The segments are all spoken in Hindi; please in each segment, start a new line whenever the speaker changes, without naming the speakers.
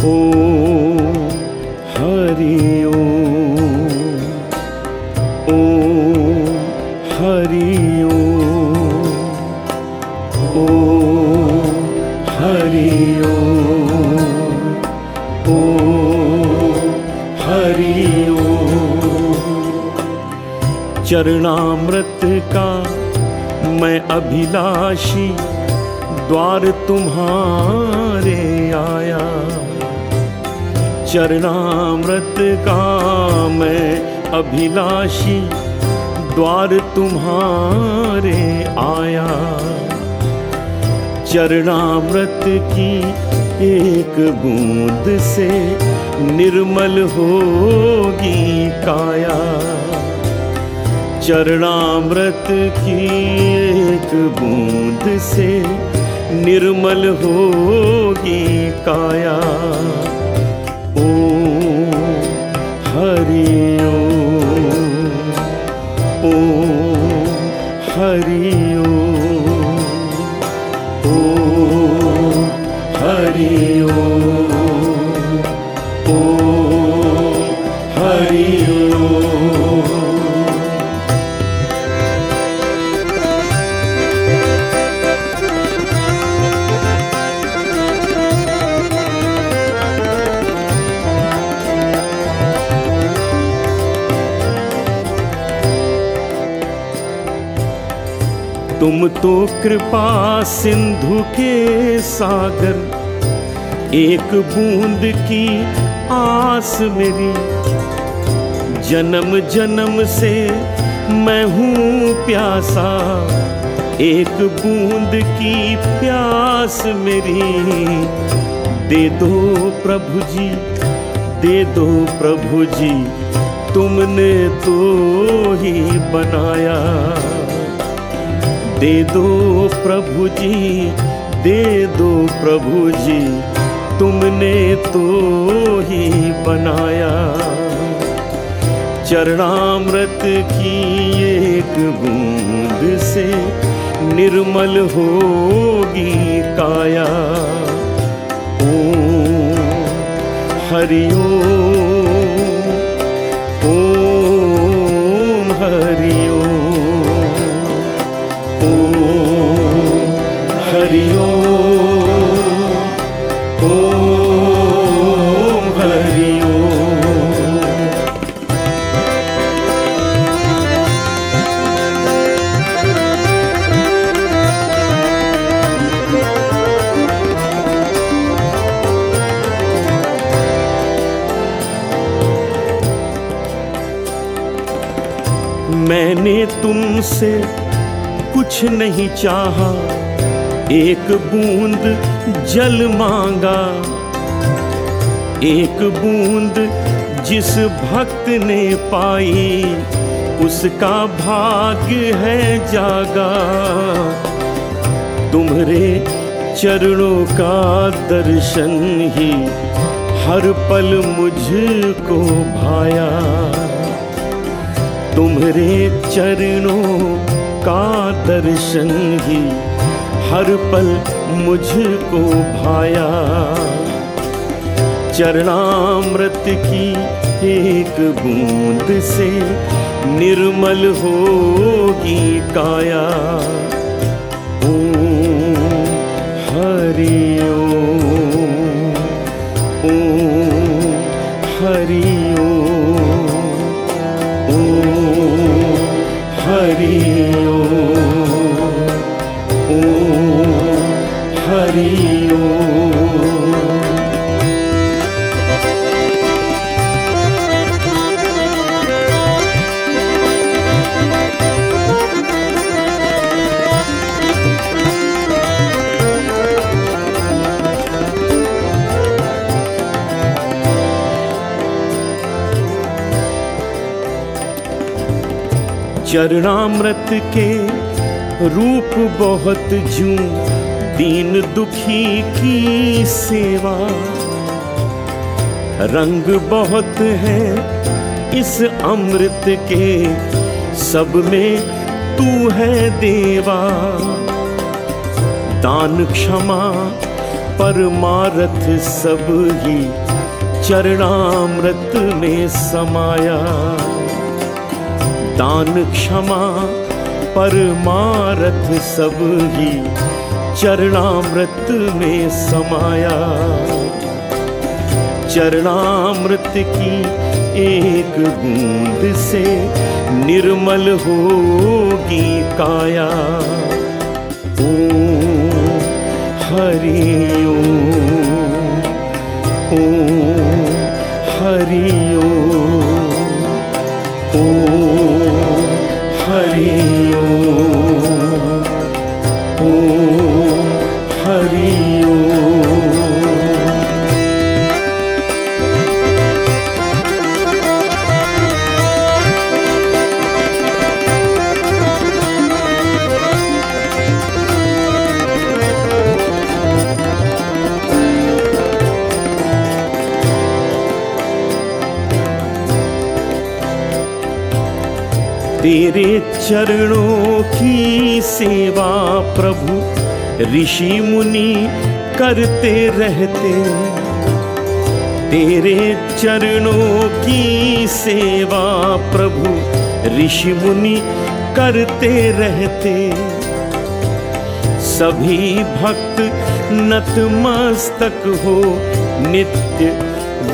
ओ हरि ओम ओ हरि ओम ओ हरि ओम ओ हरि ओम। चरणामृत का मैं अभिलाषी, द्वार तुम्हारे आया। चरणामृत का मैं अभिलाषी, द्वार तुम्हारे आया। चरणामृत की एक बूंद से निर्मल होगी काया। चरणामृत की एक बूंद से निर्मल होगी काया। तुम तो कृपा सिंधु के सागर एक बूंद की आस मेरी। जन्म जन्म से मैं हूँ प्यासा। एक बूंद की प्यास मेरी। दे दो प्रभु जी, दे दो प्रभु जी, तुमने तो ही बनाया। दे दो प्रभु जी, दे दो प्रभु जी तुमने तो ही बनाया। चरणामृत की एक बूंद से निर्मल होगी काया। ओ हरि ओम ओम हरि ओम ओम तुमसे कुछ नहीं चाहा। एक बूंद जल मांगा। एक बूंद जिस भक्त ने पाई, उसका भाग्य है जागा। तुम्हारे चरणों का दर्शन ही हर पल मुझको भाया। तुम्हारे चरणों का दर्शन ही हर पल मुझको भाया। चरणामृत की एक बूंद से निर्मल होगी काया। ओम हरि ओम हरि चरणामृत के रूप बहुत जू, दीन दुखी की सेवा। रंग बहुत है इस अमृत के, सब में तू है देवा। दान क्षमा परमारथ सब ही चरणामृत में समाया। दान क्षमा, परमारथ सब ही चरणामृत में समाया। चरणामृत की एक बूंद से निर्मल होगी काया। ओ हरि तेरे चरणों की सेवा प्रभु, ऋषि मुनि करते रहते। तेरे चरणों की सेवा प्रभु, ऋषि मुनि करते रहते। सभी भक्त नतमस्तक हो, नित्य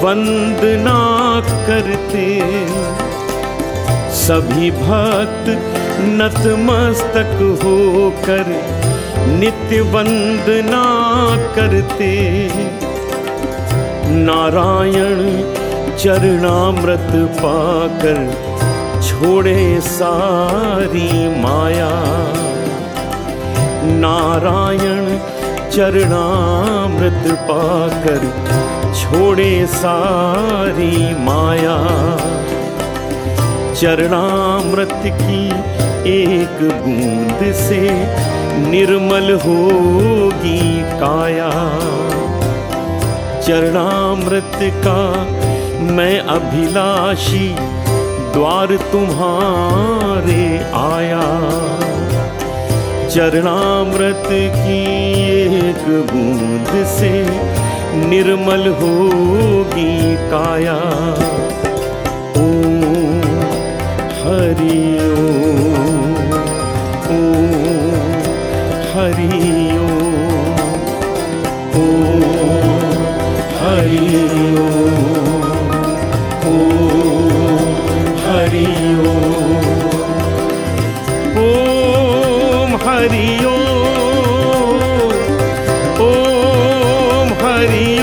वंदना करते। सभी भक्त नतमस्तक होकर नित्य वंदना करते। नारायण चरणामृत पाकर छोड़े सारी माया। नारायण चरणामृत पाकर छोड़े सारी माया। चरणामृत की एक बूंद से निर्मल होगी काया। चरणामृत का मैं अभिलाषी द्वार तुम्हारे आया। चरणामृत की एक बूंद से निर्मल होगी काया। Hari Om, Om Hari. Om.